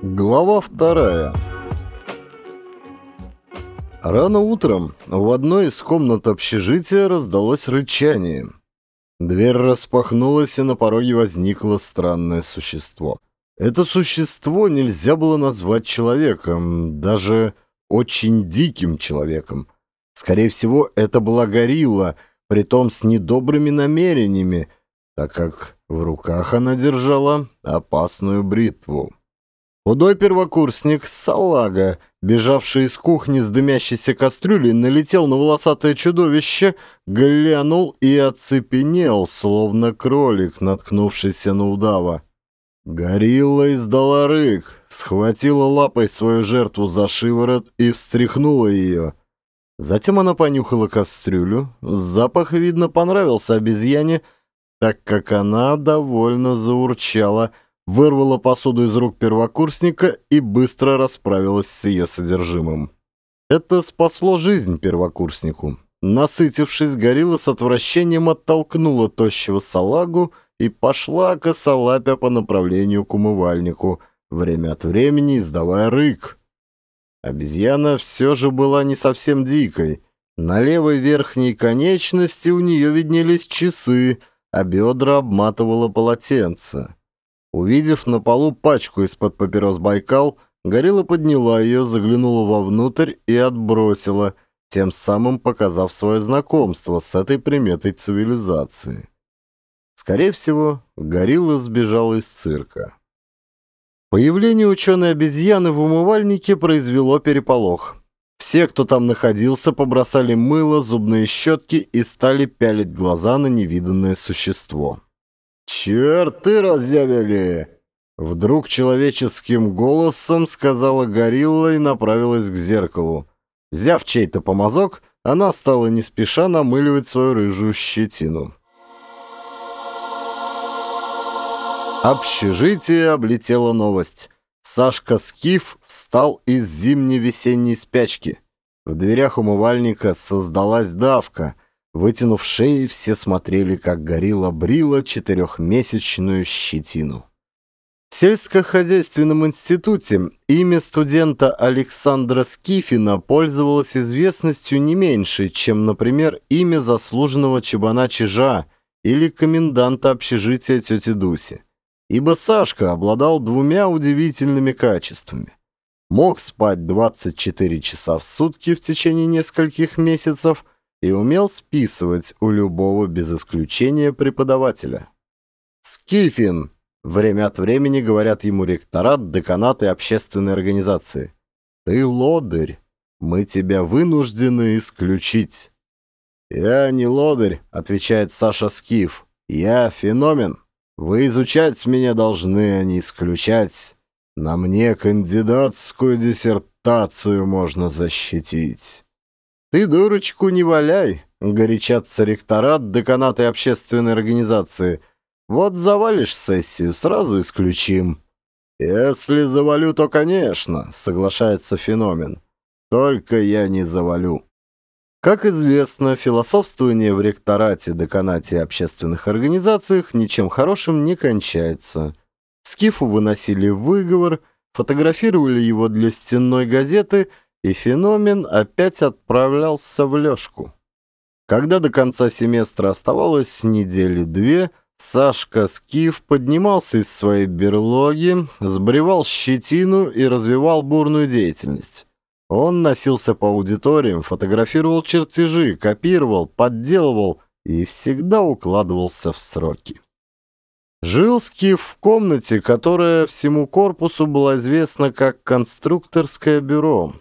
Глава вторая Рано утром в одной из комнат общежития раздалось рычание. Дверь распахнулась, и на пороге возникло странное существо. Это существо нельзя было назвать человеком, даже очень диким человеком. Скорее всего, это была горилла, притом с недобрыми намерениями, так как в руках она держала опасную бритву. Худой первокурсник Салага, бежавший из кухни с дымящейся кастрюлей, налетел на волосатое чудовище, глянул и оцепенел, словно кролик, наткнувшийся на удава. Горилла издала рык, схватила лапой свою жертву за шиворот и встряхнула ее. Затем она понюхала кастрюлю. Запах, видно, понравился обезьяне, так как она довольно заурчала — вырвала посуду из рук первокурсника и быстро расправилась с ее содержимым. Это спасло жизнь первокурснику. Насытившись, горилла с отвращением оттолкнула тощего салагу и пошла косолапя по направлению к умывальнику, время от времени издавая рык. Обезьяна все же была не совсем дикой. На левой верхней конечности у нее виднелись часы, а бедра обматывало полотенце. Увидев на полу пачку из-под папирос «Байкал», горилла подняла ее, заглянула вовнутрь и отбросила, тем самым показав свое знакомство с этой приметой цивилизации. Скорее всего, горилла сбежала из цирка. Появление ученой-обезьяны в умывальнике произвело переполох. Все, кто там находился, побросали мыло, зубные щетки и стали пялить глаза на невиданное существо. «Черты разъявили!» Вдруг человеческим голосом сказала горилла и направилась к зеркалу. Взяв чей-то помазок, она стала не спеша намыливать свою рыжую щетину. Общежитие облетела новость. Сашка Скиф встал из зимней-весенней спячки. В дверях умывальника создалась давка — Вытянув шеи, все смотрели, как горилла брила четырехмесячную щетину. В сельскохозяйственном институте имя студента Александра Скифина пользовалось известностью не меньше, чем, например, имя заслуженного чебана Чижа или коменданта общежития тети Дуси. Ибо Сашка обладал двумя удивительными качествами. Мог спать 24 часа в сутки в течение нескольких месяцев – и умел списывать у любого без исключения преподавателя. «Скифин!» — время от времени говорят ему ректорат, деканат и общественные организации. «Ты лодырь, мы тебя вынуждены исключить». «Я не лодырь», — отвечает Саша Скиф. «Я феномен. Вы изучать меня должны, а не исключать. На мне кандидатскую диссертацию можно защитить». «Ты дурочку не валяй», — горячатся ректорат, деканаты общественной организации. «Вот завалишь сессию, сразу исключим». «Если завалю, то, конечно», — соглашается феномен. «Только я не завалю». Как известно, философствование в ректорате, деканате и общественных организациях ничем хорошим не кончается. Скифу выносили выговор, фотографировали его для стенной газеты — и феномен опять отправлялся в лёжку. Когда до конца семестра оставалось недели две, Сашка Скиф поднимался из своей берлоги, сбривал щетину и развивал бурную деятельность. Он носился по аудиториям, фотографировал чертежи, копировал, подделывал и всегда укладывался в сроки. Жил Скиф в комнате, которая всему корпусу была известна как конструкторское бюро.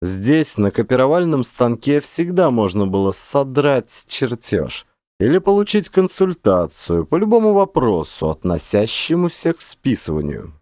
Здесь, на копировальном станке, всегда можно было содрать чертеж или получить консультацию по любому вопросу, относящемуся к списыванию.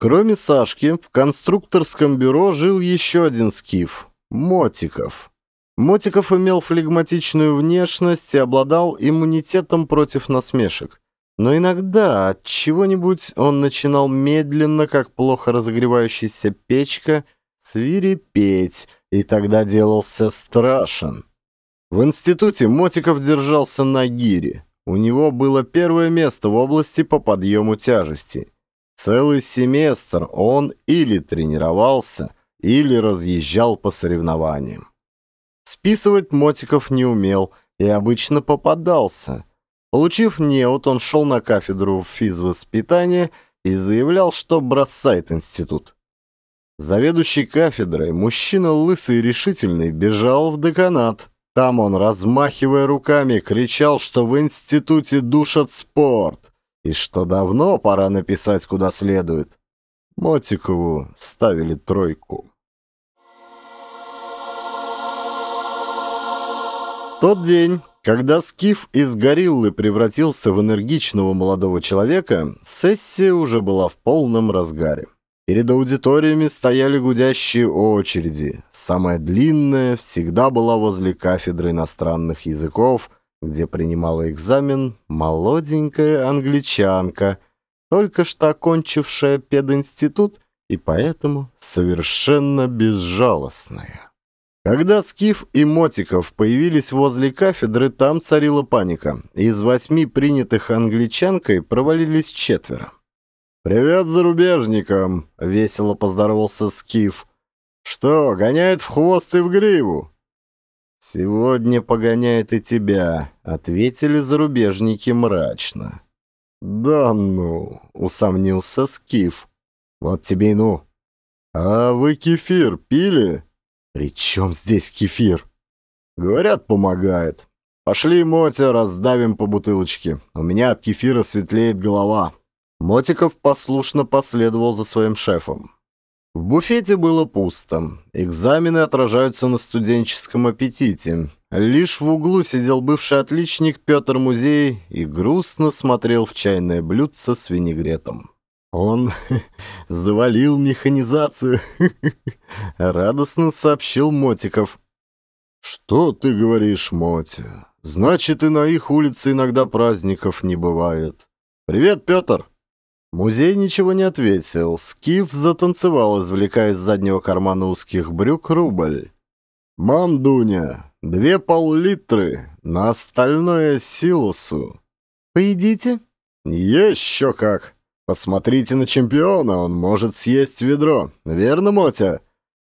Кроме Сашки, в конструкторском бюро жил еще один скиф – Мотиков. Мотиков имел флегматичную внешность и обладал иммунитетом против насмешек. Но иногда от чего-нибудь он начинал медленно, как плохо разогревающаяся печка – свирепеть, и тогда делался страшен. В институте Мотиков держался на гире. У него было первое место в области по подъему тяжести. Целый семестр он или тренировался, или разъезжал по соревнованиям. Списывать Мотиков не умел и обычно попадался. Получив неуд, он шел на кафедру физвоспитания и заявлял, что бросает институт. Заведующий кафедрой, мужчина лысый и решительный, бежал в деканат. Там он, размахивая руками, кричал, что в институте душат спорт и что давно пора написать куда следует. Мотикову ставили тройку. Тот день, когда Скиф из гориллы превратился в энергичного молодого человека, сессия уже была в полном разгаре. Перед аудиториями стояли гудящие очереди. Самая длинная всегда была возле кафедры иностранных языков, где принимала экзамен молоденькая англичанка, только что окончившая пединститут и поэтому совершенно безжалостная. Когда Скиф и Мотиков появились возле кафедры, там царила паника. Из восьми принятых англичанкой провалились четверо. «Привет зарубежникам!» — весело поздоровался Скиф. «Что, гоняет в хвост и в гриву?» «Сегодня погоняет и тебя», — ответили зарубежники мрачно. «Да ну!» — усомнился Скиф. «Вот тебе и ну!» «А вы кефир пили?» «При чем здесь кефир?» «Говорят, помогает. Пошли, Мотя, раздавим по бутылочке. У меня от кефира светлеет голова». Мотиков послушно последовал за своим шефом. В буфете было пусто. Экзамены отражаются на студенческом аппетите. Лишь в углу сидел бывший отличник Петр Музей и грустно смотрел в чайное блюдце с винегретом. Он завалил механизацию, радостно сообщил Мотиков. «Что ты говоришь, Мотя? Значит, и на их улице иногда праздников не бывает. Привет, Петр!» Музей ничего не ответил. Скиф затанцевал, извлекая из заднего кармана узких брюк рубль. «Мам, Дуня, две пол-литры, на остальное силосу». «Поедите?» «Еще как! Посмотрите на чемпиона, он может съесть ведро. Верно, Мотя?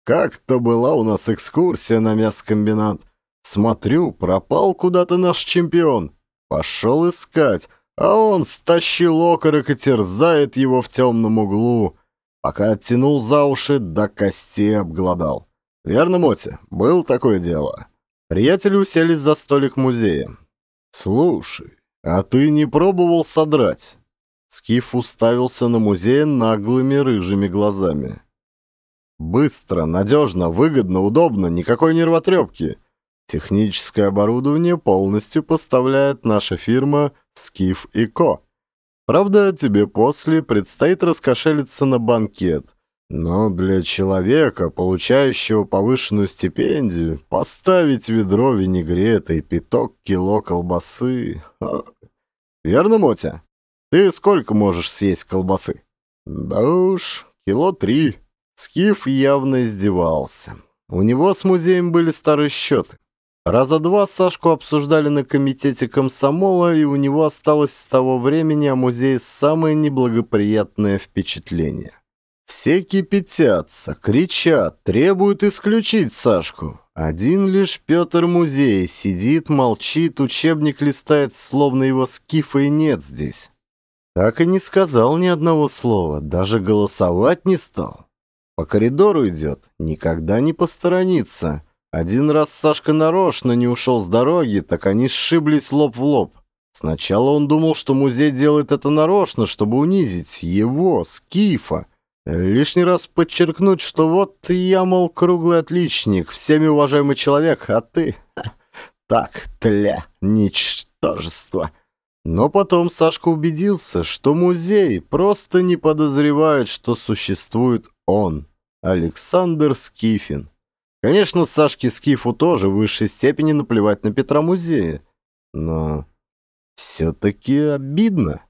Как-то была у нас экскурсия на мясокомбинат. Смотрю, пропал куда-то наш чемпион. Пошел искать». А он стащил окорок и терзает его в темном углу, пока оттянул за уши до костей обглодал. Верно, Мотя? Был такое дело. Приятели уселись за столик музея. «Слушай, а ты не пробовал содрать?» Скиф уставился на музей наглыми рыжими глазами. «Быстро, надежно, выгодно, удобно, никакой нервотрепки. Техническое оборудование полностью поставляет наша фирма Скиф и Ко. Правда, тебе после предстоит раскошелиться на банкет. Но для человека, получающего повышенную стипендию, поставить ведро винегрета и пяток кило колбасы... Верно, Мотя? Ты сколько можешь съесть колбасы? Да уж, кило три. Скиф явно издевался. У него с музеем были старые счеты. Раза два Сашку обсуждали на комитете комсомола, и у него осталось с того времени о музее самое неблагоприятное впечатление. Все кипятятся, кричат, требуют исключить Сашку. Один лишь Петр Музей сидит, молчит, учебник листает, словно его скифа и нет здесь. Так и не сказал ни одного слова, даже голосовать не стал. По коридору идет, никогда не посторонится. Один раз Сашка нарочно не ушел с дороги, так они сшиблись лоб в лоб. Сначала он думал, что музей делает это нарочно, чтобы унизить его, Скифа. Лишний раз подчеркнуть, что вот я, мол, круглый отличник, всеми уважаемый человек, а ты... Так, тля, ничтожество. Но потом Сашка убедился, что музей просто не подозревает, что существует он, Александр Скифин. Конечно, Сашке Скифу тоже в высшей степени наплевать на Петра Музея. Но все-таки обидно.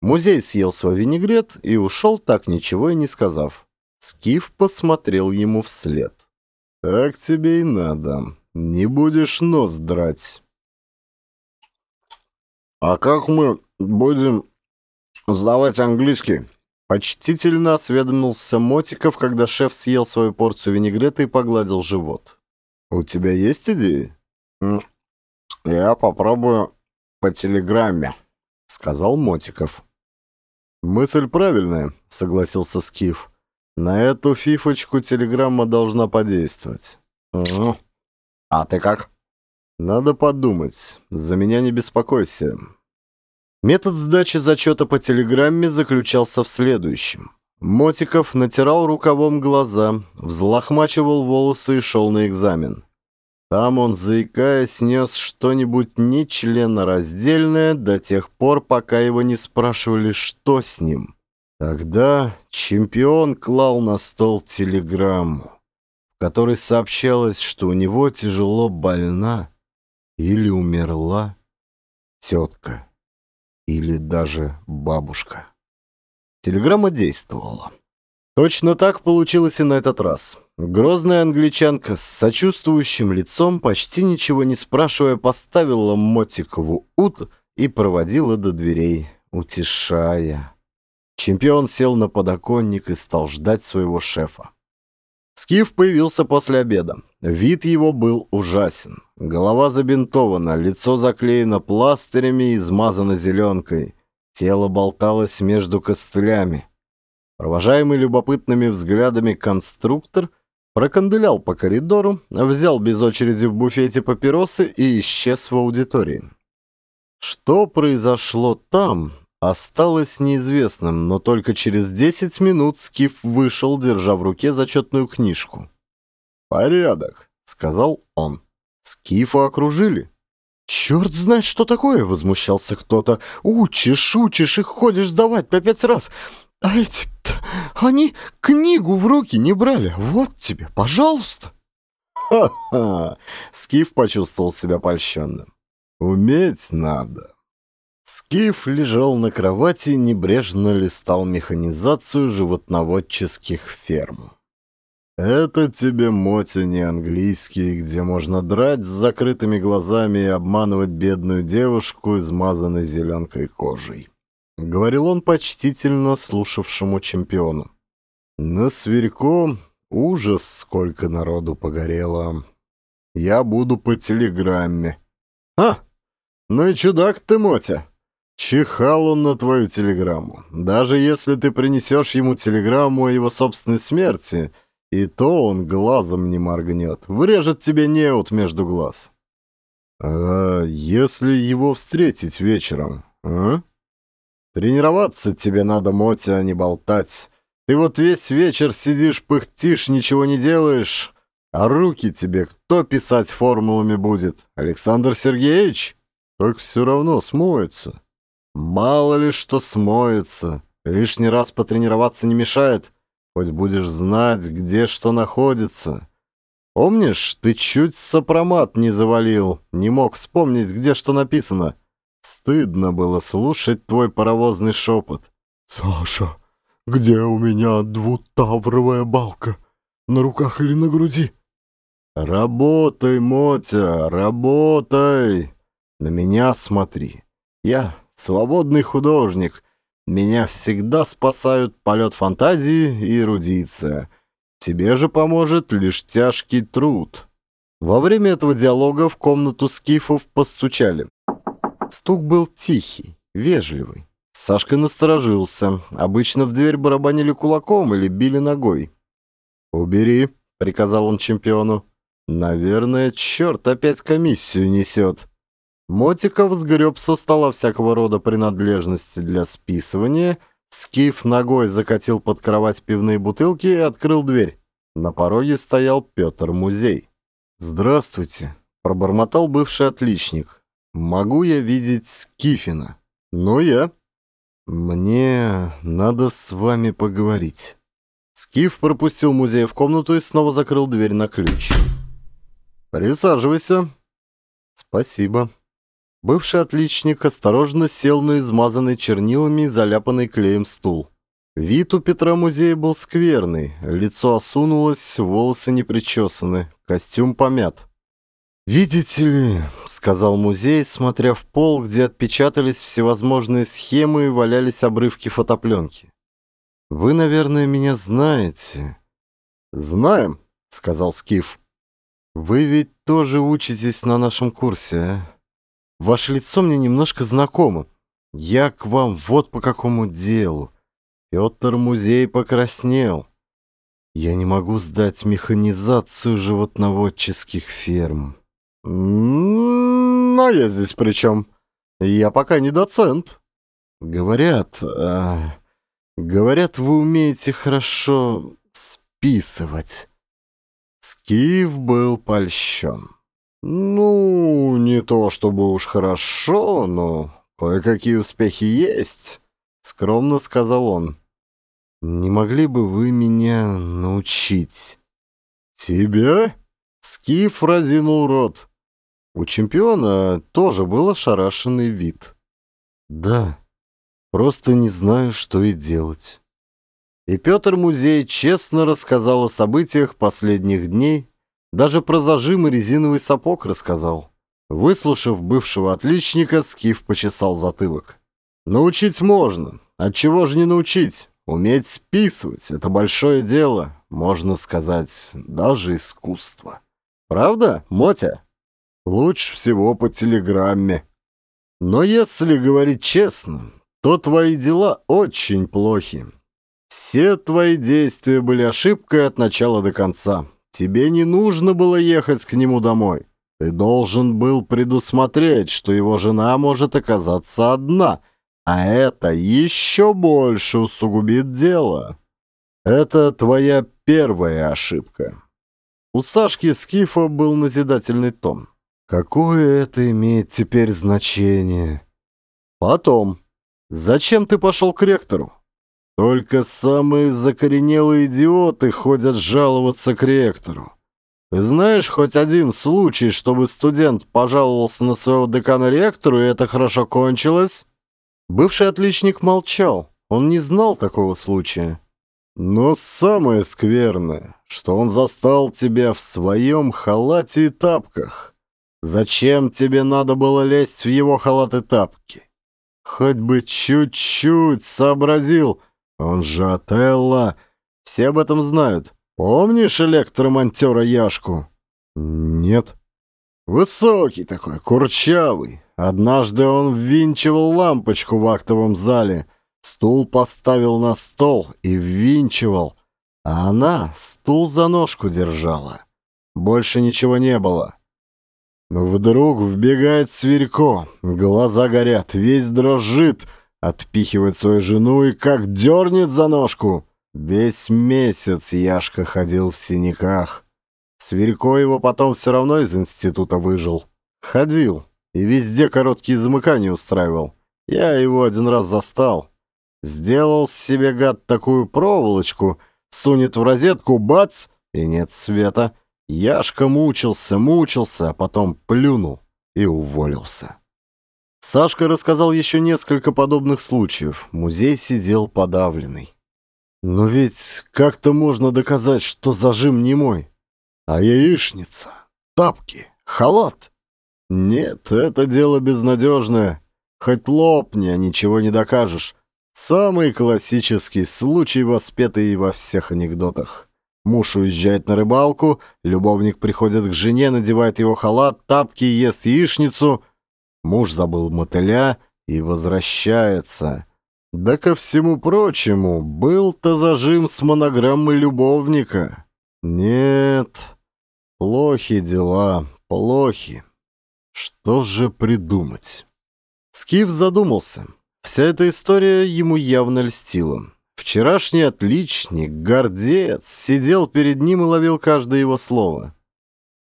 Музей съел свой винегрет и ушел, так ничего и не сказав. Скиф посмотрел ему вслед. «Так тебе и надо. Не будешь нос драть». «А как мы будем сдавать английский?» Почтительно осведомился Мотиков, когда шеф съел свою порцию винегрета и погладил живот. «У тебя есть идеи?» «Я попробую по телеграмме», — сказал Мотиков. «Мысль правильная», — согласился Скиф. «На эту фифочку телеграмма должна подействовать». «Угу. А ты как?» «Надо подумать. За меня не беспокойся. Метод сдачи зачета по телеграмме заключался в следующем. Мотиков натирал рукавом глаза, взлохмачивал волосы и шел на экзамен. Там он, заикаясь, нес что-нибудь нечленораздельное до тех пор, пока его не спрашивали, что с ним. Тогда чемпион клал на стол телеграмму, в которой сообщалось, что у него тяжело больна или умерла тетка или даже бабушка. Телеграмма действовала. Точно так получилось и на этот раз. Грозная англичанка с сочувствующим лицом, почти ничего не спрашивая, поставила Мотикову ут и проводила до дверей, утешая. Чемпион сел на подоконник и стал ждать своего шефа. Скиф появился после обеда. Вид его был ужасен. Голова забинтована, лицо заклеено пластырями и измазано зеленкой. Тело болталось между костылями. Провожаемый любопытными взглядами конструктор проканделял по коридору, взял без очереди в буфете папиросы и исчез в аудитории. Что произошло там, осталось неизвестным, но только через 10 минут Скиф вышел, держа в руке зачетную книжку. «Порядок», — сказал он. Скифа окружили. «Черт знает, что такое!» — возмущался кто-то. «Учишь, учишь и ходишь сдавать по пять раз. А эти... они книгу в руки не брали. Вот тебе, пожалуйста!» «Ха-ха!» — Скиф почувствовал себя польщенным. «Уметь надо!» Скиф лежал на кровати и небрежно листал механизацию животноводческих ферм. «Это тебе, Мотя, не английский, где можно драть с закрытыми глазами и обманывать бедную девушку, измазанной зеленкой кожей», — говорил он почтительно слушавшему чемпиону. «На Сверько ужас, сколько народу погорело. Я буду по телеграмме». «А, ну и чудак ты, Мотя!» Чихал он на твою телеграмму. Даже если ты принесешь ему телеграмму о его собственной смерти, и то он глазом не моргнет. Врежет тебе неут между глаз. А если его встретить вечером, а? Тренироваться тебе надо, Мотя, а не болтать. Ты вот весь вечер сидишь, пыхтишь, ничего не делаешь, а руки тебе кто писать формулами будет? Александр Сергеевич? Так все равно смоется. Мало ли что смоется. Лишний раз потренироваться не мешает. Хоть будешь знать, где что находится. Помнишь, ты чуть сопромат не завалил, не мог вспомнить, где что написано. Стыдно было слушать твой паровозный шепот. «Саша, где у меня двутавровая балка? На руках или на груди?» «Работай, Мотя, работай! На меня смотри. Я свободный художник. Меня всегда спасают полет фантазии и эрудиция. Тебе же поможет лишь тяжкий труд». Во время этого диалога в комнату скифов постучали. Стук был тихий, вежливый. Сашка насторожился. Обычно в дверь барабанили кулаком или били ногой. «Убери», — приказал он чемпиону. «Наверное, черт опять комиссию несет». Мотиков сгреб со стола всякого рода принадлежности для списывания, Скиф ногой закатил под кровать пивные бутылки и открыл дверь. На пороге стоял Петр Музей. «Здравствуйте», — пробормотал бывший отличник. «Могу я видеть Скифина?» «Ну, я». «Мне надо с вами поговорить». Скиф пропустил музей в комнату и снова закрыл дверь на ключ. «Присаживайся». «Спасибо». Бывший отличник осторожно сел на измазанный чернилами и заляпанный клеем стул. Вид у Петра музея был скверный, лицо осунулось, волосы не причесаны, костюм помят. «Видите ли», — сказал музей, смотря в пол, где отпечатались всевозможные схемы и валялись обрывки фотопленки. «Вы, наверное, меня знаете». «Знаем», — сказал Скиф. «Вы ведь тоже учитесь на нашем курсе, а? Ваше лицо мне немножко знакомо. Я к вам вот по какому делу. Петр Музей покраснел. Я не могу сдать механизацию животноводческих ферм. А я здесь при чем? Я пока не доцент. Говорят, а, говорят, вы умеете хорошо списывать. Скиф был польщен. Ну, не то чтобы уж хорошо, но кое-какие успехи есть, скромно сказал он. Не могли бы вы меня научить? Тебя? Скиф разинул рот. У чемпиона тоже был ошарашенный вид. Да, просто не знаю, что и делать. И Петр Музей честно рассказал о событиях последних дней, даже про зажим и резиновый сапог рассказал. Выслушав бывшего отличника, Скиф почесал затылок. «Научить можно. Отчего же не научить? Уметь списывать — это большое дело, можно сказать, даже искусство. Правда, Мотя? Лучше всего по телеграмме. Но если говорить честно, то твои дела очень плохи. Все твои действия были ошибкой от начала до конца. Тебе не нужно было ехать к нему домой. Ты должен был предусмотреть, что его жена может оказаться одна — а это еще больше усугубит дело. Это твоя первая ошибка. У Сашки Скифа был назидательный тон. Какое это имеет теперь значение? Потом. Зачем ты пошел к ректору? Только самые закоренелые идиоты ходят жаловаться к ректору. Ты знаешь хоть один случай, чтобы студент пожаловался на своего декана ректору, и это хорошо кончилось? Бывший отличник молчал. Он не знал такого случая. Но самое скверное, что он застал тебя в своем халате и тапках. Зачем тебе надо было лезть в его халат и тапки? Хоть бы чуть-чуть сообразил. Он же Отелло. Все об этом знают. Помнишь электромонтера Яшку? Нет. Высокий такой, курчавый. Однажды он ввинчивал лампочку в актовом зале, стул поставил на стол и ввинчивал, а она стул за ножку держала. Больше ничего не было. Вдруг вбегает Сверько, глаза горят, весь дрожит, отпихивает свою жену и как дернет за ножку. Весь месяц Яшка ходил в синяках. Сверько его потом все равно из института выжил. Ходил, и везде короткие замыкания устраивал. Я его один раз застал. Сделал себе гад такую проволочку, сунет в розетку, бац, и нет света. Яшка мучился, мучился, а потом плюнул и уволился. Сашка рассказал еще несколько подобных случаев. Музей сидел подавленный. Но ведь как-то можно доказать, что зажим не мой. А яичница, тапки, халат — нет, это дело безнадежное. Хоть лопни, а ничего не докажешь. Самый классический случай, воспетый во всех анекдотах. Муж уезжает на рыбалку, любовник приходит к жене, надевает его халат, тапки, ест яичницу. Муж забыл мотыля и возвращается. Да ко всему прочему, был-то зажим с монограммой любовника. Нет, плохи дела, плохи. Что же придумать? Скиф задумался. Вся эта история ему явно льстила. Вчерашний отличник, гордец, сидел перед ним и ловил каждое его слово.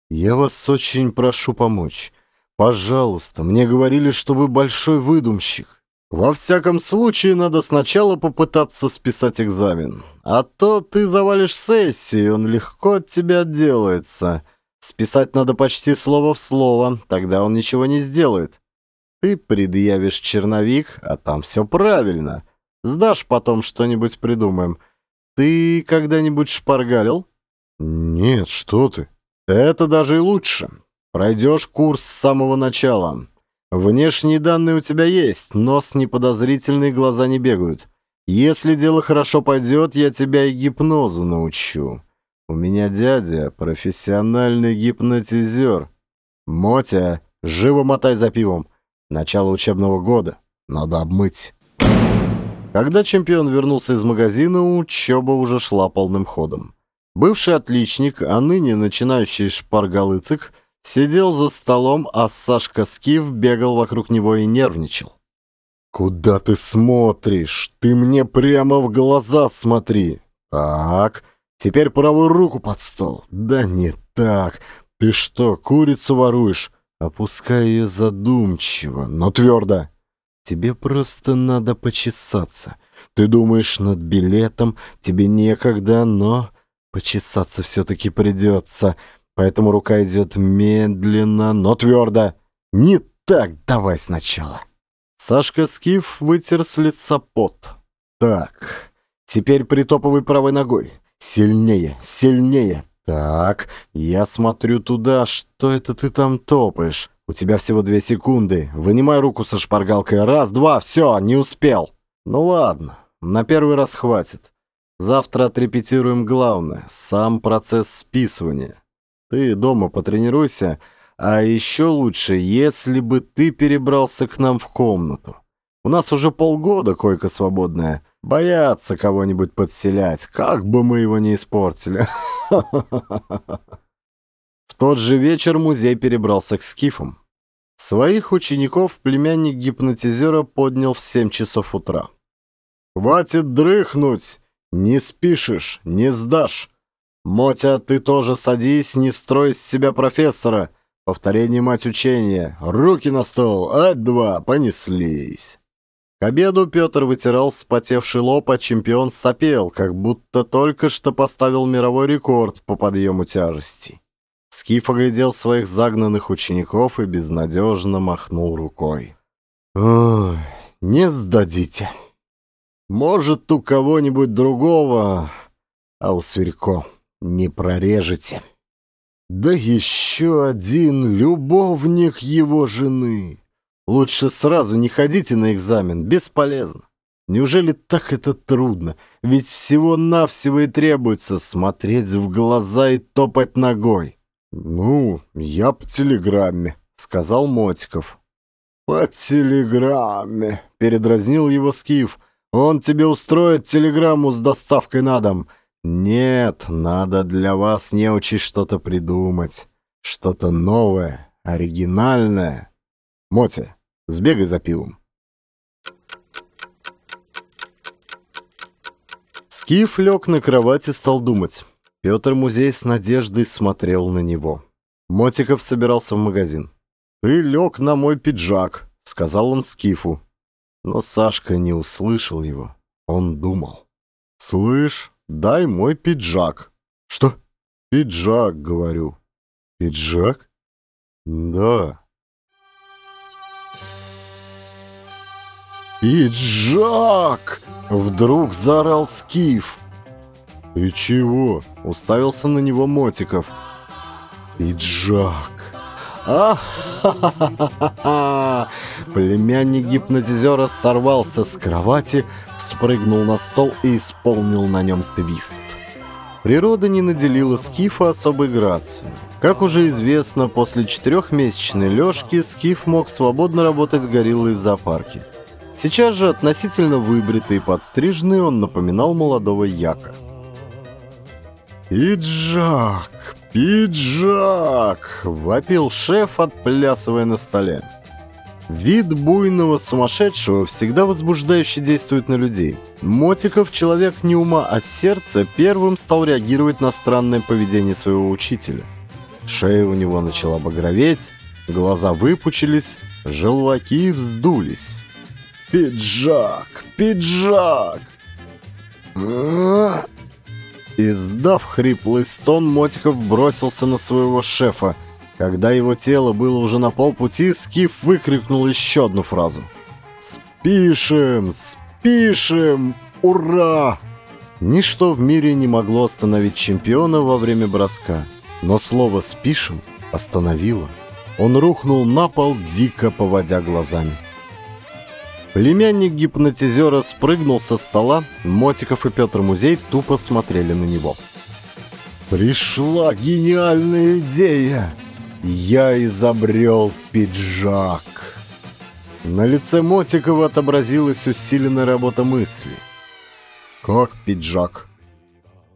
«Я вас очень прошу помочь. Пожалуйста, мне говорили, что вы большой выдумщик. Во всяком случае, надо сначала попытаться списать экзамен. А то ты завалишь сессию, и он легко от тебя отделается. Списать надо почти слово в слово, тогда он ничего не сделает. Ты предъявишь черновик, а там все правильно. Сдашь потом что-нибудь придумаем. Ты когда-нибудь шпаргалил? Нет, что ты. Это даже и лучше. Пройдешь курс с самого начала. Внешние данные у тебя есть, нос неподозрительный, глаза не бегают. Если дело хорошо пойдет, я тебя и гипнозу научу. У меня дядя профессиональный гипнотизер. Мотя, живо мотай за пивом. Начало учебного года. Надо обмыть. Когда чемпион вернулся из магазина, учеба уже шла полным ходом. Бывший отличник, а ныне начинающий шпаргалыцик, сидел за столом, а Сашка Скиф бегал вокруг него и нервничал. «Куда ты смотришь? Ты мне прямо в глаза смотри!» «Так, теперь правую руку под стол!» «Да не так! Ты что, курицу воруешь?» Опускай ее задумчиво, но твердо. Тебе просто надо почесаться. Ты думаешь над билетом, тебе некогда, но почесаться все-таки придется. Поэтому рука идет медленно, но твердо. Не так, давай сначала. Сашка Скиф вытер с лица пот. Так, теперь притопывай правой ногой. Сильнее, сильнее. Так, я смотрю туда, что это ты там топаешь? У тебя всего две секунды. Вынимай руку со шпаргалкой. Раз, два, все, не успел. Ну ладно, на первый раз хватит. Завтра отрепетируем главное, сам процесс списывания. Ты дома потренируйся, а еще лучше, если бы ты перебрался к нам в комнату. У нас уже полгода койка свободная. Боятся кого-нибудь подселять, как бы мы его не испортили. В тот же вечер музей перебрался к скифам. Своих учеников племянник гипнотизера поднял в 7 часов утра. «Хватит дрыхнуть! Не спишешь, не сдашь! Мотя, ты тоже садись, не строй из себя профессора! Повторение мать учения! Руки на стол! Ать-два! Понеслись!» К обеду Петр вытирал вспотевший лоб, а чемпион сопел, как будто только что поставил мировой рекорд по подъему тяжестей. Скиф оглядел своих загнанных учеников и безнадежно махнул рукой. «Ой, не сдадите. Может, у кого-нибудь другого, а у Сверько не прорежете. Да еще один любовник его жены. Лучше сразу не ходите на экзамен, бесполезно. Неужели так это трудно? Ведь всего-навсего и требуется смотреть в глаза и топать ногой». «Ну, я по телеграмме», — сказал Мотиков. «По телеграмме», — передразнил его Скиф. «Он тебе устроит телеграмму с доставкой на дом». «Нет, надо для вас не учить что-то придумать. Что-то новое, оригинальное. Мотя, сбегай за пивом». Скиф лег на кровать и стал думать. Петр Музей с надеждой смотрел на него. Мотиков собирался в магазин. «Ты лег на мой пиджак», — сказал он Скифу. Но Сашка не услышал его. Он думал. «Слышь, дай мой пиджак». «Что?» «Пиджак, говорю». «Пиджак?» «Да». «Пиджак!» — вдруг заорал Скиф. «И чего?» — уставился на него Мотиков. «Пиджак!» Племянник гипнотизера сорвался с кровати, спрыгнул на стол и исполнил на нем твист. Природа не наделила Скифа особой грацией. Как уже известно, после четырехмесячной лёжки Скиф мог свободно работать с гориллой в зоопарке. Сейчас же, относительно выбритый и подстриженный, он напоминал молодого яка. «Пиджак! Пиджак!» — вопил шеф, отплясывая на столе. Вид буйного сумасшедшего всегда возбуждающе действует на людей. Мотиков, человек не ума, а сердца, первым стал реагировать на странное поведение своего учителя. Шея у него начала багроветь, глаза выпучились, желваки вздулись. «Пиджак! Пиджак!» Издав хриплый стон, Мотиков бросился на своего шефа. Когда его тело было уже на полпути, Скиф выкрикнул еще одну фразу. «Спишем! Спишем! Ура!» Ничто в мире не могло остановить чемпиона во время броска, но слово «спишем» остановило. Он рухнул на пол, дико поводя глазами. Племянник гипнотизера спрыгнул со стола, Мотиков и Петр Музей тупо смотрели на него. «Пришла гениальная идея! Я изобрел пиджак!» На лице Мотикова отобразилась усиленная работа мысли. «Как пиджак?»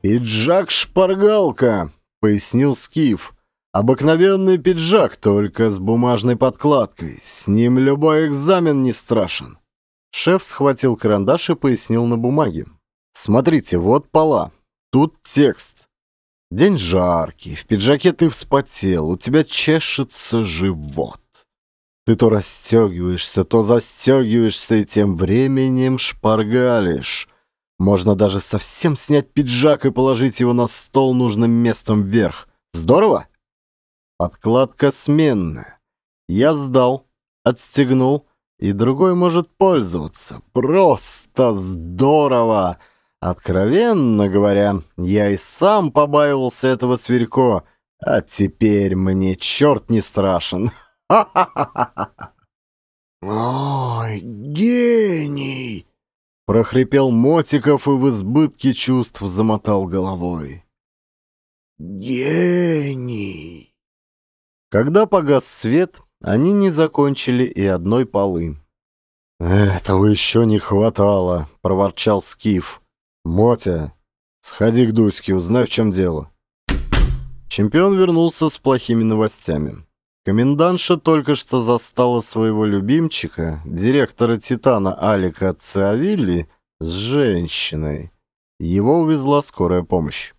«Пиджак-шпаргалка», — пояснил Скиф. «Обыкновенный пиджак, только с бумажной подкладкой. С ним любой экзамен не страшен». Шеф схватил карандаш и пояснил на бумаге. «Смотрите, вот пола. Тут текст. День жаркий, в пиджаке ты вспотел, у тебя чешется живот. Ты то расстегиваешься, то застегиваешься и тем временем шпаргалишь. Можно даже совсем снять пиджак и положить его на стол нужным местом вверх. Здорово? Подкладка сменная. Я сдал, отстегнул, и другой может пользоваться. Просто здорово! Откровенно говоря, я и сам побаивался этого сверько, а теперь мне черт не страшен. «Ой, гений!» прохрипел Мотиков и в избытке чувств замотал головой. «Гений!» Когда погас свет, они не закончили и одной полы. «Этого еще не хватало», — проворчал Скиф. «Мотя, сходи к Дуське, узнай, в чем дело». Чемпион вернулся с плохими новостями. Комендантша только что застала своего любимчика, директора «Титана» Алика Циавилли, с женщиной. Его увезла скорая помощь.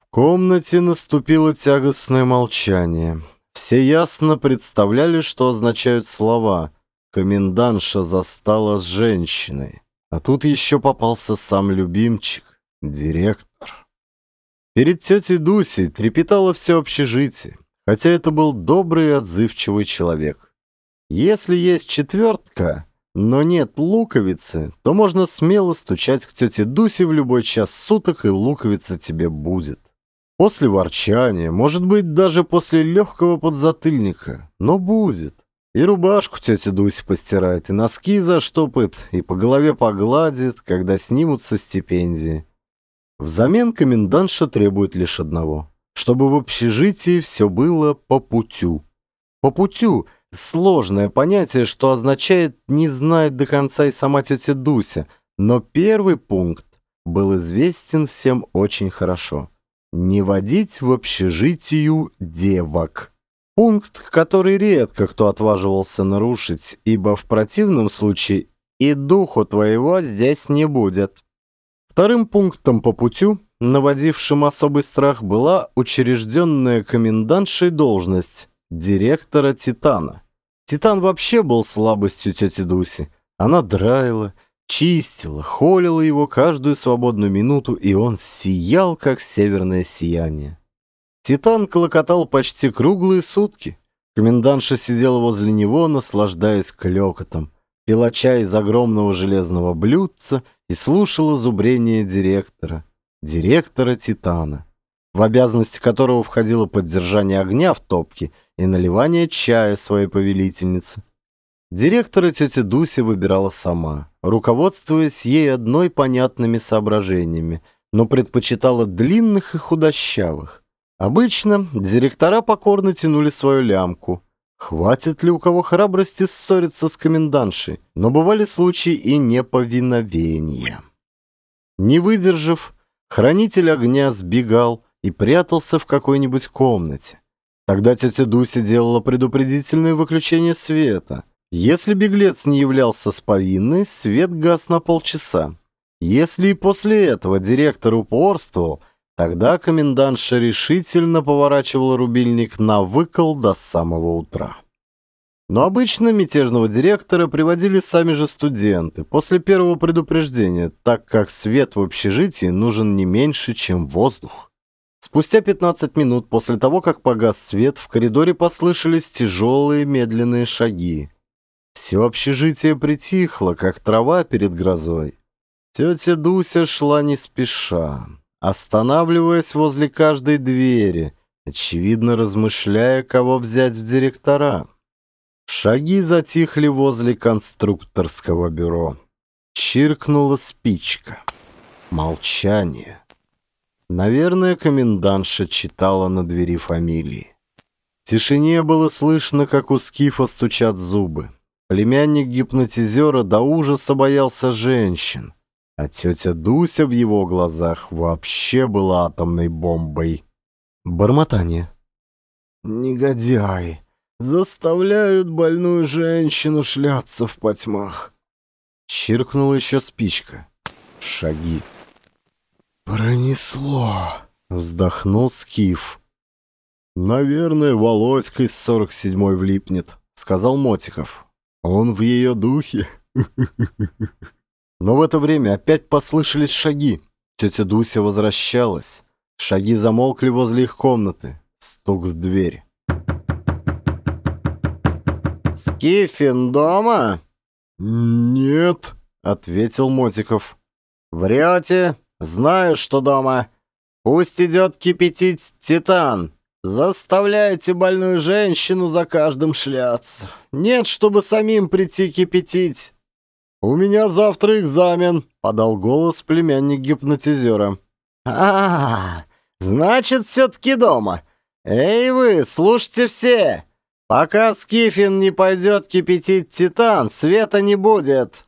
В комнате наступило тягостное молчание. Все ясно представляли, что означают слова «комендантша застала с женщиной». А тут еще попался сам любимчик, директор. Перед тетей Дусей трепетало все общежитие хотя это был добрый и отзывчивый человек. Если есть четвертка, но нет луковицы, то можно смело стучать к тете Дусе в любой час суток, и луковица тебе будет. После ворчания, может быть, даже после легкого подзатыльника, но будет. И рубашку тетя Дуся постирает, и носки заштопает, и по голове погладит, когда снимутся стипендии. Взамен комендантша требует лишь одного чтобы в общежитии все было по путю. По путю — сложное понятие, что означает «не знает до конца и сама тетя Дуся», но первый пункт был известен всем очень хорошо. Не водить в общежитию девок. Пункт, который редко кто отваживался нарушить, ибо в противном случае и духу твоего здесь не будет. Вторым пунктом по путю наводившим особый страх, была учрежденная комендантшей должность директора «Титана». «Титан» вообще был слабостью тети Дуси. Она драила, чистила, холила его каждую свободную минуту, и он сиял, как северное сияние. «Титан» клокотал почти круглые сутки. Комендантша сидела возле него, наслаждаясь клёкотом, пила чай из огромного железного блюдца и слушала зубрение директора директора «Титана», в обязанности которого входило поддержание огня в топке и наливание чая своей повелительнице. Директора тетя Дуся выбирала сама, руководствуясь ей одной понятными соображениями, но предпочитала длинных и худощавых. Обычно директора покорно тянули свою лямку. Хватит ли у кого храбрости ссориться с комендантшей, но бывали случаи и неповиновения. Не выдержав, Хранитель огня сбегал и прятался в какой-нибудь комнате. Тогда тетя Дуся делала предупредительное выключение света. Если беглец не являлся с повинной, свет гас на полчаса. Если и после этого директор упорствовал, тогда комендантша решительно поворачивала рубильник на выкол до самого утра. Но обычно мятежного директора приводили сами же студенты после первого предупреждения, так как свет в общежитии нужен не меньше, чем воздух. Спустя 15 минут после того, как погас свет, в коридоре послышались тяжелые медленные шаги. Все общежитие притихло, как трава перед грозой. Тетя Дуся шла не спеша, останавливаясь возле каждой двери, очевидно размышляя, кого взять в директора. Шаги затихли возле конструкторского бюро. Чиркнула спичка. Молчание. Наверное, комендантша читала на двери фамилии. В тишине было слышно, как у Скифа стучат зубы. Племянник гипнотизера до ужаса боялся женщин, а тетя Дуся в его глазах вообще была атомной бомбой. Бормотание. «Негодяй! Заставляют больную женщину шляться в потьмах!» Чиркнула еще спичка. Шаги. «Пронесло!» — вздохнул Скиф. «Наверное, Володька из 47-й влипнет», — сказал Мотиков. Он в ее духе. Но в это время опять послышались шаги. Тетя Дуся возвращалась. Шаги замолкли возле их комнаты. Стук в дверь. «Скифин дома?» «Нет», — ответил Мотиков. «Врете? Знаю, что дома. Пусть идет кипятить титан. Заставляете больную женщину за каждым шляться. Нет, чтобы самим прийти кипятить. «У меня завтра экзамен», — подал голос племянник гипнотизера. а, -а, -а значит, все-таки дома. Эй вы, слушайте все. Пока Скифин не пойдет кипятить Титан, света не будет».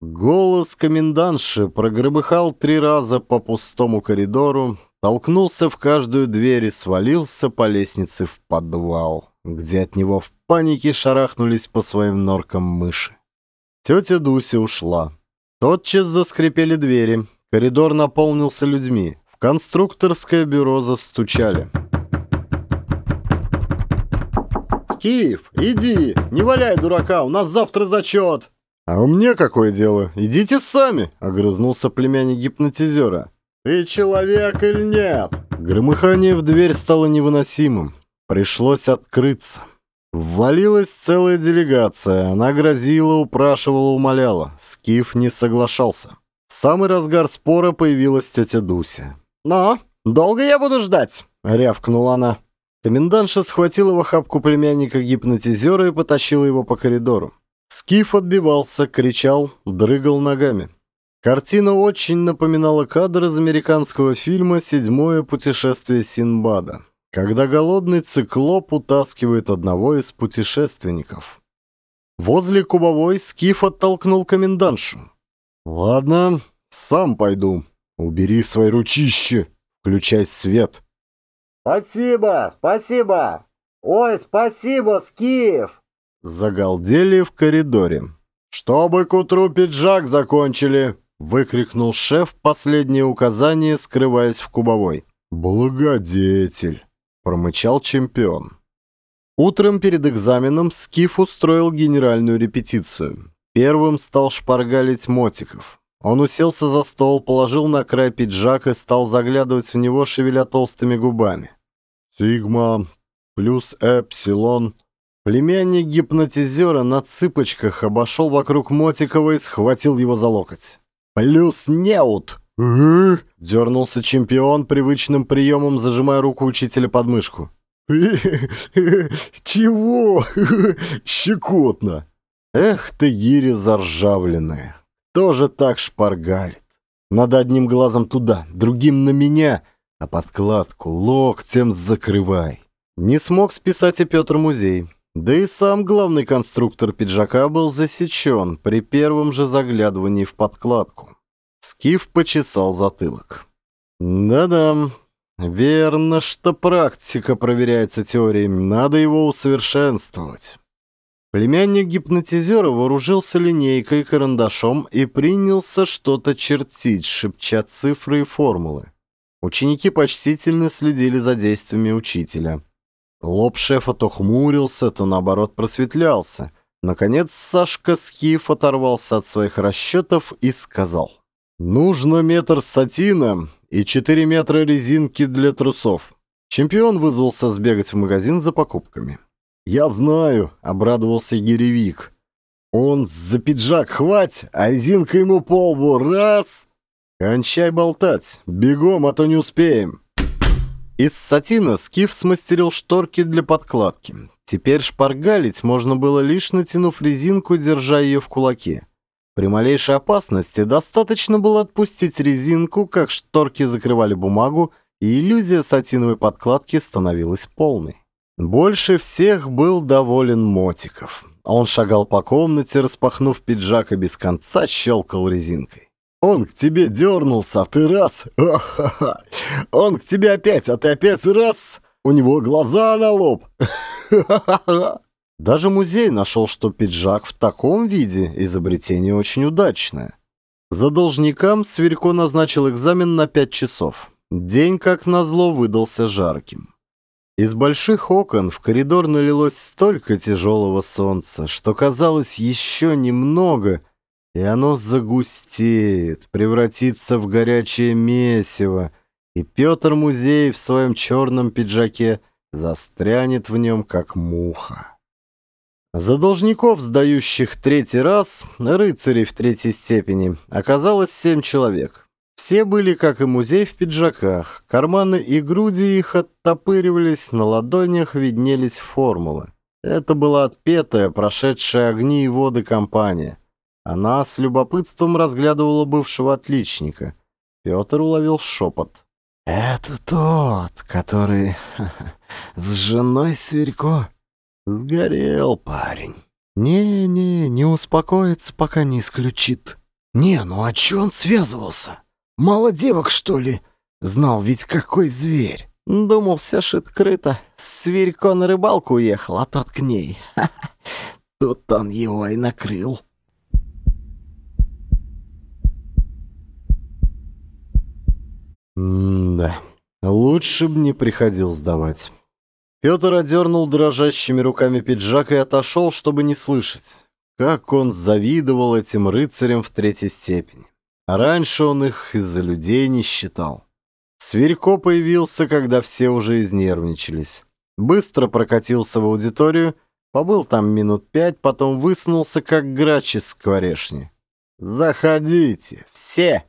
Голос комендантши прогромыхал три раза по пустому коридору, толкнулся в каждую дверь и свалился по лестнице в подвал, где от него в панике шарахнулись по своим норкам мыши. Тетя Дуся ушла. Тотчас заскрипели двери, коридор наполнился людьми, в конструкторское бюро застучали. «Скиф, иди, не валяй дурака, у нас завтра зачет!» «А у меня какое дело? Идите сами!» — огрызнулся племянник гипнотизера. «Ты человек или нет?» Громыхание в дверь стало невыносимым. Пришлось открыться. Ввалилась целая делегация. Она грозила, упрашивала, умоляла. Скиф не соглашался. В самый разгар спора появилась тетя Дуся. «Но, долго я буду ждать?» — рявкнула она. Комендантша схватила в охапку племянника гипнотизера и потащила его по коридору. Скиф отбивался, кричал, дрыгал ногами. Картина очень напоминала кадр из американского фильма «Седьмое путешествие Синбада», когда голодный циклоп утаскивает одного из путешественников. Возле кубовой Скиф оттолкнул комендантшу. «Ладно, сам пойду. Убери свои ручище, включай свет». «Спасибо, спасибо! Ой, спасибо, Скиф!» Загалдели в коридоре. «Чтобы к утру пиджак закончили!» Выкрикнул шеф последнее указание, скрываясь в кубовой. «Благодетель!» — промычал чемпион. Утром перед экзаменом Скиф устроил генеральную репетицию. Первым стал шпаргалить Мотиков. Он уселся за стол, положил на край пиджак и стал заглядывать в него, шевеля толстыми губами. «Сигма плюс эпсилон». Племянник гипнотизера на цыпочках обошел вокруг Мотикова и схватил его за локоть. «Плюс неут!» Дернулся чемпион привычным приемом, зажимая руку учителя под мышку. «Чего? Щекотно!» «Эх ты, гири заржавленная! Тоже так шпаргалит! Надо одним глазом туда, другим на меня, а подкладку локтем закрывай!» Не смог списать и Петр Музей. Да и сам главный конструктор пиджака был засечен при первом же заглядывании в подкладку. Скиф почесал затылок. «Да-да, верно, что практика проверяется теорией, надо его усовершенствовать». Племянник гипнотизера вооружился линейкой и карандашом и принялся что-то чертить, шепча цифры и формулы. Ученики почтительно следили за действиями учителя. Лоб шефа то хмурился, то наоборот просветлялся. Наконец Сашка Скиф оторвался от своих расчетов и сказал. «Нужно метр сатина и 4 метра резинки для трусов». Чемпион вызвался сбегать в магазин за покупками. «Я знаю», — обрадовался Гиревик. Он за пиджак хвать, а резинка ему по лбу раз. Кончай болтать, бегом, а то не успеем. Из сатина Скиф смастерил шторки для подкладки. Теперь шпаргалить можно было лишь натянув резинку, держа ее в кулаке. При малейшей опасности достаточно было отпустить резинку, как шторки закрывали бумагу, и иллюзия сатиновой подкладки становилась полной. Больше всех был доволен Мотиков. Он шагал по комнате, распахнув пиджак и без конца щелкал резинкой. Он к тебе дернулся, а ты раз. Он к тебе опять, а ты опять раз. У него глаза на лоб. Даже музей нашел, что пиджак в таком виде изобретение очень удачное. За должникам Сверько назначил экзамен на пять часов. День, как назло, выдался жарким. Из больших окон в коридор налилось столько тяжелого солнца, что казалось еще немного — и оно загустеет, превратится в горячее месиво, и Петр Музей в своем черном пиджаке застрянет в нем, как муха. За должников, сдающих третий раз, рыцарей в третьей степени, оказалось семь человек. Все были, как и музей, в пиджаках. Карманы и груди их оттопыривались, на ладонях виднелись формулы. Это была отпетая, прошедшая огни и воды компания. Она с любопытством разглядывала бывшего отличника. Петр уловил шепот. «Это тот, который с женой Сверько сгорел парень. Не-не, не успокоится, пока не исключит. Не, ну а чё он связывался? Мало девок, что ли? Знал ведь какой зверь. Думал, все шит крыто. Сверько на рыбалку уехал, а тот к ней. Тут он его и накрыл». М-да, лучше б не приходил сдавать. Петр одернул дрожащими руками пиджак и отошел, чтобы не слышать. Как он завидовал этим рыцарям в третьей степени. А раньше он их из-за людей не считал. Сверько появился, когда все уже изнервничались. Быстро прокатился в аудиторию, побыл там минут пять, потом высунулся, как грач из скворешни. «Заходите, все!»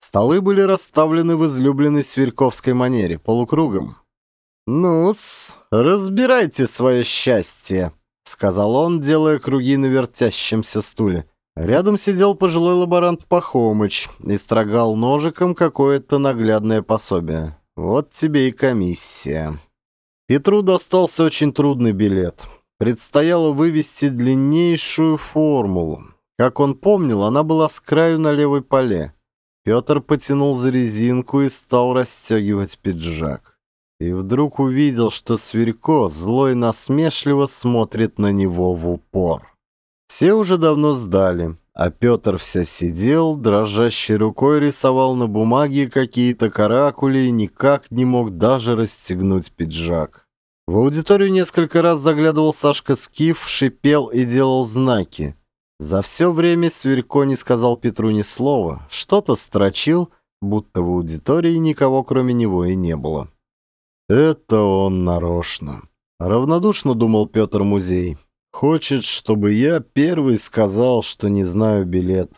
Столы были расставлены в излюбленной сверьковской манере, полукругом. «Ну-с, разбирайте свое счастье», — сказал он, делая круги на вертящемся стуле. Рядом сидел пожилой лаборант Пахомыч и строгал ножиком какое-то наглядное пособие. Вот тебе и комиссия. Петру достался очень трудный билет. Предстояло вывести длиннейшую формулу. Как он помнил, она была с краю на левой поле. Петр потянул за резинку и стал расстегивать пиджак. И вдруг увидел, что Сверько злой насмешливо смотрит на него в упор. Все уже давно сдали, а Петр все сидел, дрожащей рукой рисовал на бумаге какие-то каракули и никак не мог даже расстегнуть пиджак. В аудиторию несколько раз заглядывал Сашка Скиф, шипел и делал знаки. За все время Сверько не сказал Петру ни слова, что-то строчил, будто в аудитории никого кроме него и не было. Это он нарочно. Равнодушно думал Петр Музей. Хочет, чтобы я первый сказал, что не знаю билет.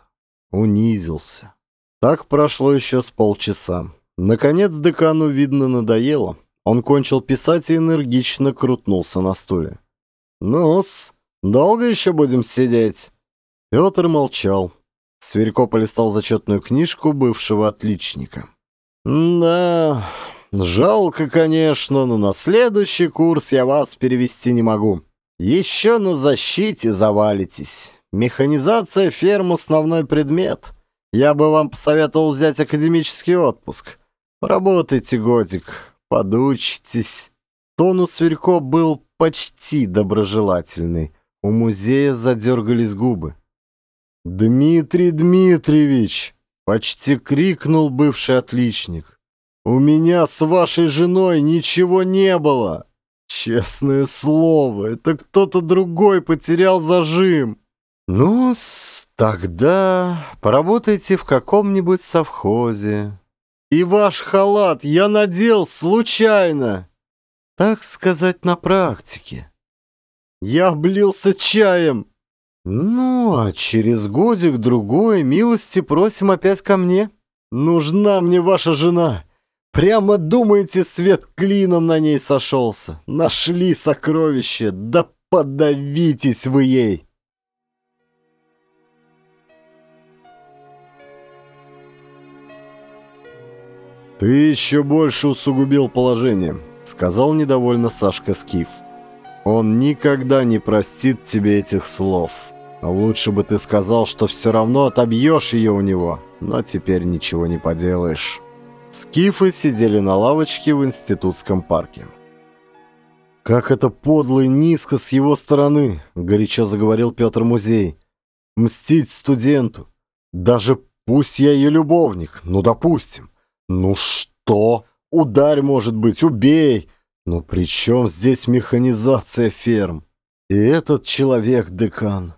Унизился. Так прошло еще с полчаса. Наконец декану, видно, надоело. Он кончил писать и энергично крутнулся на стуле. «Ну-с, долго еще будем сидеть?» Петр молчал. Сверько полистал зачетную книжку бывшего отличника. «Да, жалко, конечно, но на следующий курс я вас перевести не могу. Еще на защите завалитесь. Механизация ферм — основной предмет. Я бы вам посоветовал взять академический отпуск. Поработайте годик, подучитесь». Тон у Сверько был почти доброжелательный. У музея задергались губы. «Дмитрий Дмитриевич!» — почти крикнул бывший отличник. «У меня с вашей женой ничего не было! Честное слово, это кто-то другой потерял зажим!» ну тогда поработайте в каком-нибудь совхозе. И ваш халат я надел случайно, так сказать, на практике. Я облился чаем, Ну, а через годик-другой милости просим опять ко мне. Нужна мне ваша жена. Прямо думаете, свет клином на ней сошелся. Нашли сокровище, да подавитесь вы ей. «Ты еще больше усугубил положение», — сказал недовольно Сашка Скиф. «Он никогда не простит тебе этих слов. Лучше бы ты сказал, что все равно отобьешь ее у него, но теперь ничего не поделаешь». Скифы сидели на лавочке в институтском парке. «Как это подло и низко с его стороны!» — горячо заговорил Петр Музей. «Мстить студенту! Даже пусть я ее любовник, ну допустим. «Ну что? Ударь, может быть, убей! Но при чем здесь механизация ферм? И этот человек декан,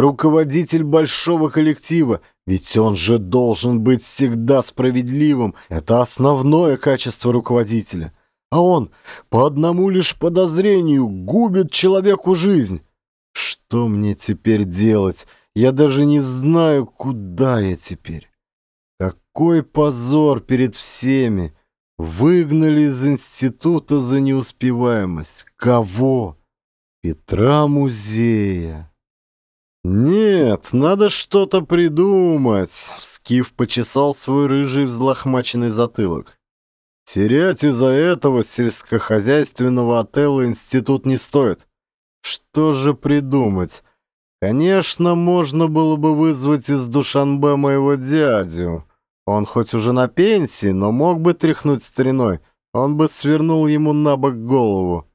руководитель большого коллектива, ведь он же должен быть всегда справедливым. Это основное качество руководителя. А он по одному лишь подозрению губит человеку жизнь. Что мне теперь делать? Я даже не знаю, куда я теперь. Какой позор перед всеми! Выгнали из института за неуспеваемость. Кого? Петра Музея. Нет, надо что-то придумать. Скиф почесал свой рыжий взлохмаченный затылок. Терять из-за этого сельскохозяйственного отела институт не стоит. Что же придумать? Конечно, можно было бы вызвать из Душанбе моего дядю. Он хоть уже на пенсии, но мог бы тряхнуть стариной. Он бы свернул ему на бок голову.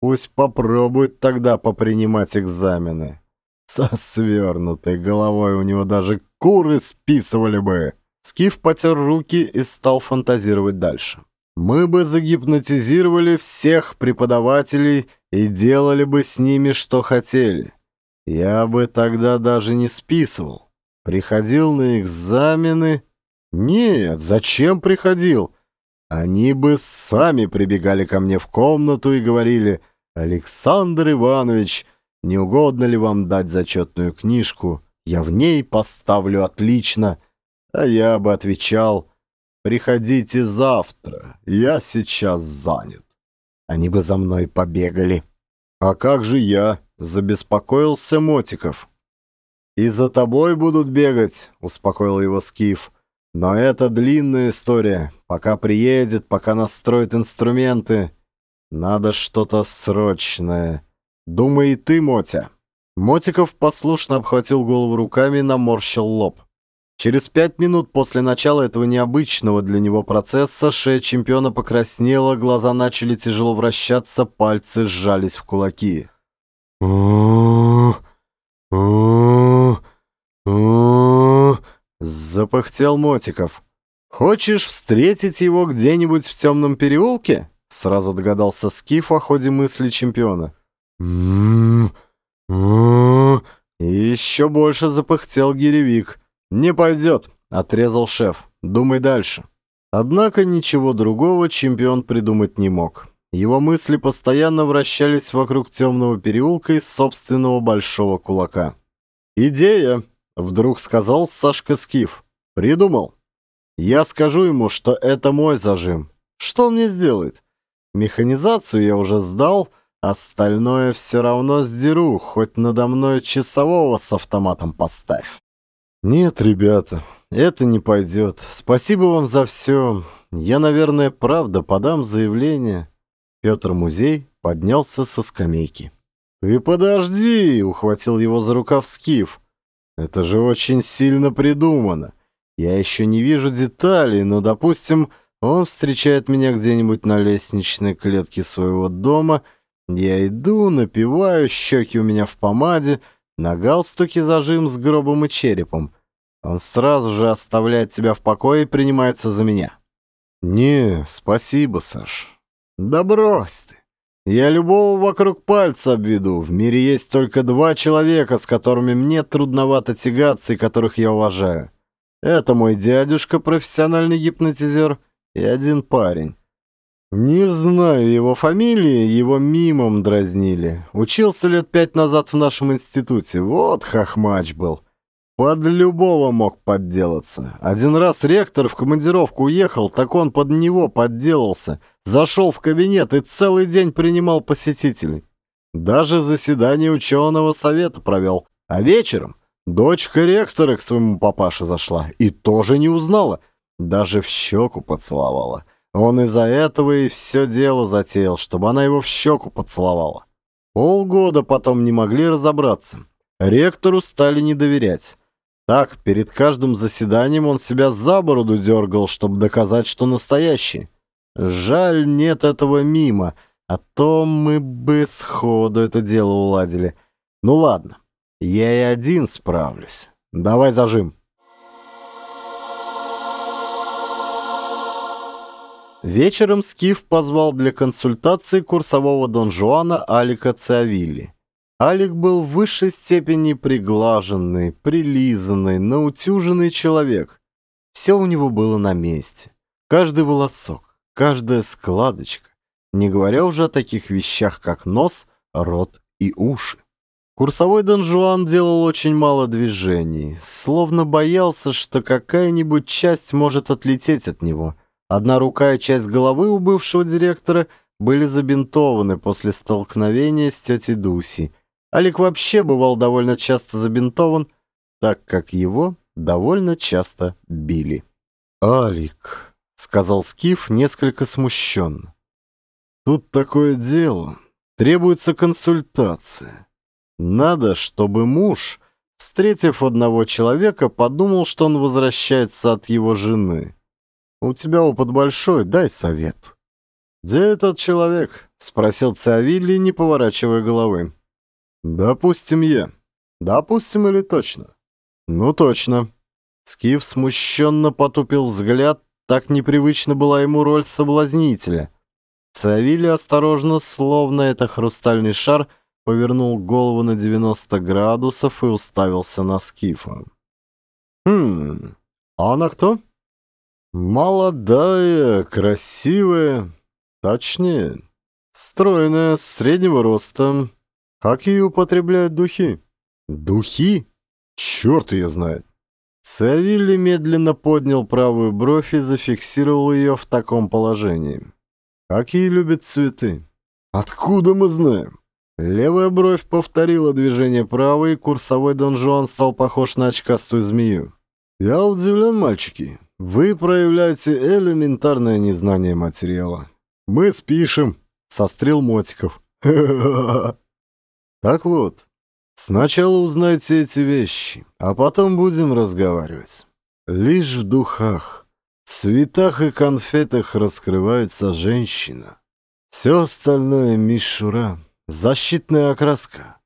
Пусть попробует тогда попринимать экзамены. Со свернутой головой у него даже куры списывали бы. Скиф потер руки и стал фантазировать дальше. Мы бы загипнотизировали всех преподавателей и делали бы с ними, что хотели. Я бы тогда даже не списывал. Приходил на экзамены нет, зачем приходил? Они бы сами прибегали ко мне в комнату и говорили, «Александр Иванович, не угодно ли вам дать зачетную книжку? Я в ней поставлю отлично». А я бы отвечал, «Приходите завтра, я сейчас занят». Они бы за мной побегали. «А как же я?» — забеспокоился Мотиков. «И за тобой будут бегать», — успокоил его Скиф. Но это длинная история. Пока приедет, пока настроит инструменты. Надо что-то срочное. Думай ты, Мотя. Мотиков послушно обхватил голову руками и наморщил лоб. Через пять минут после начала этого необычного для него процесса шея чемпиона покраснела, глаза начали тяжело вращаться, пальцы сжались в кулаки. Запыхтел Мотиков. «Хочешь встретить его где-нибудь в темном переулке?» Сразу догадался Скиф о ходе мысли чемпиона. Еще больше запыхтел гиревик. «Не пойдет», — отрезал шеф. «Думай дальше». Однако ничего другого чемпион придумать не мог. Его мысли постоянно вращались вокруг темного переулка из собственного большого кулака. «Идея!» Вдруг сказал Сашка Скиф. Придумал. Я скажу ему, что это мой зажим. Что он мне сделает? Механизацию я уже сдал, остальное все равно сдеру, хоть надо мной часового с автоматом поставь. Нет, ребята, это не пойдет. Спасибо вам за все. Я, наверное, правда подам заявление. Петр Музей поднялся со скамейки. «Ты подожди!» — ухватил его за рукав Скиф. Это же очень сильно придумано. Я еще не вижу деталей, но, допустим, он встречает меня где-нибудь на лестничной клетке своего дома. Я иду, напиваю, щеки у меня в помаде, на галстуке зажим с гробом и черепом. Он сразу же оставляет тебя в покое и принимается за меня. Не, спасибо, Саш. Да брось ты. Я любого вокруг пальца обведу. В мире есть только два человека, с которыми мне трудновато тягаться и которых я уважаю. Это мой дядюшка, профессиональный гипнотизер, и один парень. Не знаю его фамилии, его мимом дразнили. Учился лет пять назад в нашем институте. Вот хохмач был. Под любого мог подделаться. Один раз ректор в командировку уехал, так он под него подделался. Зашел в кабинет и целый день принимал посетителей. Даже заседание ученого совета провел. А вечером дочка ректора к своему папаше зашла и тоже не узнала. Даже в щеку поцеловала. Он из-за этого и все дело затеял, чтобы она его в щеку поцеловала. Полгода потом не могли разобраться. Ректору стали не доверять. Так, перед каждым заседанием он себя за бороду дергал, чтобы доказать, что настоящий. Жаль, нет этого мимо, а то мы бы сходу это дело уладили. Ну ладно, я и один справлюсь. Давай зажим. Вечером Скиф позвал для консультации курсового Дон Жуана Алика Циавилли. Алик был в высшей степени приглаженный, прилизанный, наутюженный человек. Все у него было на месте. Каждый волосок, каждая складочка, не говоря уже о таких вещах, как нос, рот и уши. Курсовой Дон Жуан делал очень мало движений, словно боялся, что какая-нибудь часть может отлететь от него – Одна рука и часть головы у бывшего директора были забинтованы после столкновения с тетей Дуси. Алик вообще бывал довольно часто забинтован, так как его довольно часто били. «Алик», — сказал Скиф несколько смущенно, — «тут такое дело. Требуется консультация. Надо, чтобы муж, встретив одного человека, подумал, что он возвращается от его жены». У тебя опыт большой, дай совет». «Где этот человек?» — спросил Циавилли, не поворачивая головы. «Допустим, я. Допустим или точно?» «Ну, точно». Скиф смущенно потупил взгляд, так непривычна была ему роль соблазнителя. Циавилли осторожно, словно это хрустальный шар, повернул голову на 90 градусов и уставился на Скифа. «Хм, а она кто?» Молодая, красивая, точнее, стройная, среднего роста. Какие употребляют духи? Духи? Черт ее знает. Савилли медленно поднял правую бровь и зафиксировал ее в таком положении. Какие любят цветы? Откуда мы знаем? Левая бровь повторила движение правой, и курсовой донжуан стал похож на очкастую змею. Я удивлен, мальчики. Вы проявляете элементарное незнание материала. Мы спишем, сострел Мотиков. Так вот, сначала узнайте эти вещи, а потом будем разговаривать. Лишь в духах, цветах и конфетах раскрывается женщина. Все остальное мишура, защитная окраска.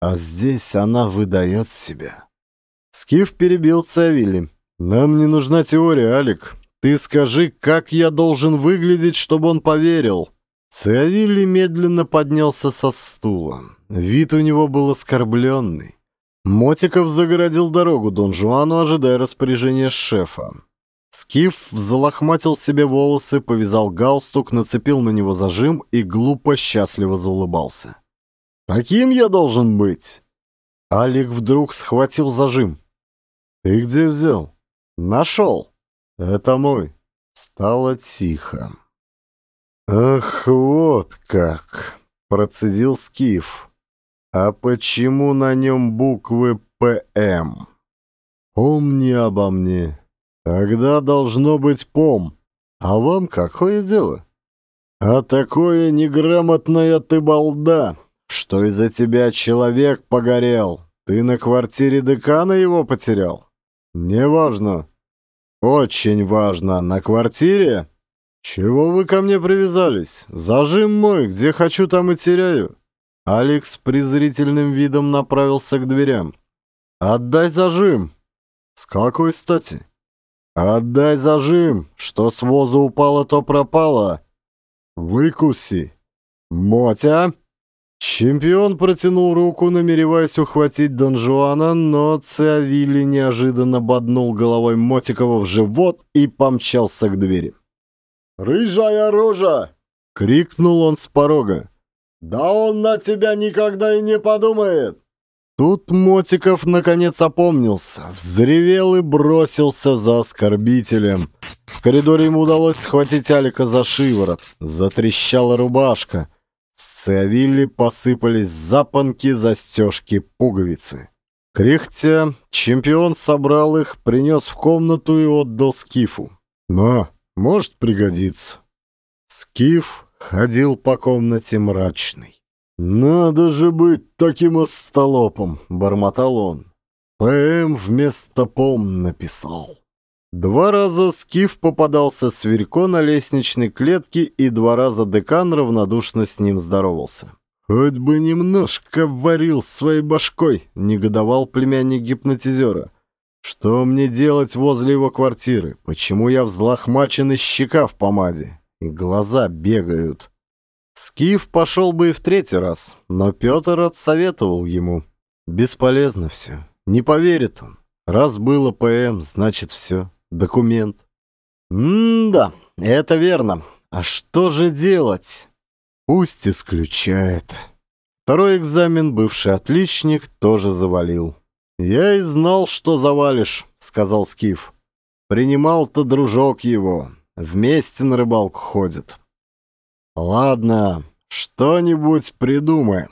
А здесь она выдает себя. Скиф перебил Цавили. «Нам не нужна теория, Алик. Ты скажи, как я должен выглядеть, чтобы он поверил?» Циавилли медленно поднялся со стула. Вид у него был оскорбленный. Мотиков загородил дорогу Дон Жуану, ожидая распоряжения шефа. Скиф взлохматил себе волосы, повязал галстук, нацепил на него зажим и глупо счастливо заулыбался. «Таким я должен быть!» Алик вдруг схватил зажим. «Ты где взял?» «Нашел! Это мой!» Стало тихо. «Ах, вот как!» — процедил Скиф. «А почему на нем буквы ПМ?» «Помни обо мне. Тогда должно быть пом. А вам какое дело?» «А такое неграмотная ты балда, что из-за тебя человек погорел. Ты на квартире декана его потерял?» «Неважно. Очень важно. На квартире? Чего вы ко мне привязались? Зажим мой, где хочу, там и теряю». Алекс презрительным видом направился к дверям. «Отдай зажим!» «С какой стати?» «Отдай зажим! Что с воза упало, то пропало!» «Выкуси!» «Мотя!» Чемпион протянул руку, намереваясь ухватить Дон Жуана, но Циавилли неожиданно боднул головой Мотикова в живот и помчался к двери. «Рыжая рожа! — крикнул он с порога. «Да он на тебя никогда и не подумает!» Тут Мотиков наконец опомнился, взревел и бросился за оскорбителем. В коридоре ему удалось схватить Алика за шиворот. Затрещала рубашка. С Циавилли посыпались запонки, застежки, пуговицы. Кряхтя, чемпион собрал их, принес в комнату и отдал Скифу. «На, может пригодиться». Скиф ходил по комнате мрачный. «Надо же быть таким остолопом!» — бормотал он. «ПМ вместо ПОМ написал». Два раза Скиф попадался Сверько на лестничной клетке, и два раза декан равнодушно с ним здоровался. «Хоть бы немножко варил своей башкой», — негодовал племянник гипнотизера. «Что мне делать возле его квартиры? Почему я взлохмачен и щека в помаде? И глаза бегают?» Скиф пошел бы и в третий раз, но Петр отсоветовал ему. Бесполезно все. Не поверит он. Раз было ПМ, значит все. Документ. М-да, это верно. А что же делать? Пусть исключает. Второй экзамен бывший отличник тоже завалил. «Я и знал, что завалишь», — сказал Скиф. «Принимал-то дружок его. Вместе на рыбалку ходят». Ладно, что-нибудь придумаем.